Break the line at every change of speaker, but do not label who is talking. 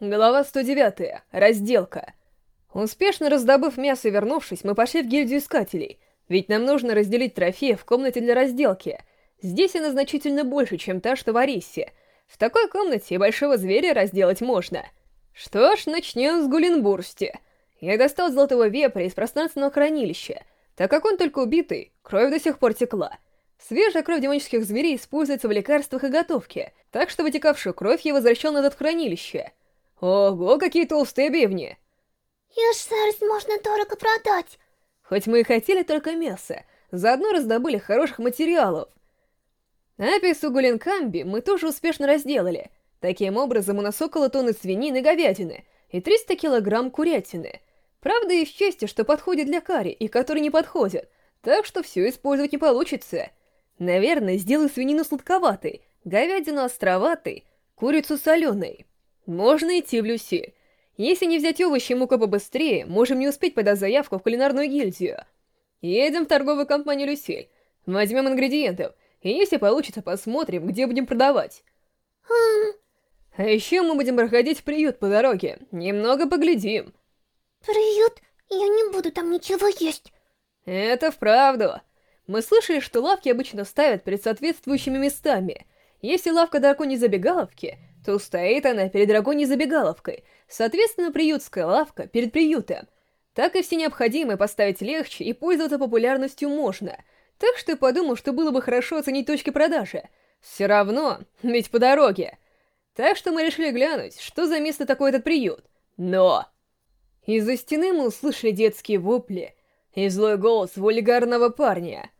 Глава 109. Разделка. Успешно раздобыв мясо и вернувшись, мы пошли в гильдию искателей, ведь нам нужно разделить трофеи в комнате для разделки. Здесь она значительно больше, чем та, что в Арисе. В такой комнате большого зверя разделать можно. Что ж, начнем с Гулинбурсти. Я достал золотого вепря из пространственного хранилища. Так как он только убитый, кровь до сих пор текла. Свежая кровь демонических зверей используется в лекарствах и готовке, так что вытекавшую кровь я возвращал назад в хранилище — Ого, какие толстые бивни!
Шерсть можно дорого продать.
Хоть мы и хотели только мясо, заодно раздобыли хороших материалов. Апис Гулинкамби мы тоже успешно разделали. Таким образом, у нас около тонны свинины и говядины и 300 килограмм курятины. Правда, есть части, что подходят для карри, и которые не подходят, так что все использовать не получится. Наверное, сделаю свинину сладковатой, говядину островатой, курицу соленой. Можно идти в Люси. Если не взять овощи и муку побыстрее, можем не успеть подать заявку в кулинарную гильдию. Едем в торговую компанию Люсиль. Возьмем ингредиентов, и если получится, посмотрим, где будем продавать. А еще мы будем проходить в приют по дороге. Немного поглядим.
Приют? Я не буду там ничего есть.
Это вправду. Мы слышали, что лавки обычно ставят перед соответствующими местами. Если лавка драконьей забегаловки, то стоит она перед драконьей забегаловкой, соответственно, приютская лавка перед приютом. Так и все необходимое поставить легче и пользоваться популярностью можно. Так что я подумал, что было бы хорошо оценить точки продажи. Все равно, ведь по дороге. Так что мы решили глянуть, что за место такое этот приют. Но... Из-за стены мы услышали детские вопли и злой голос вульгарного парня —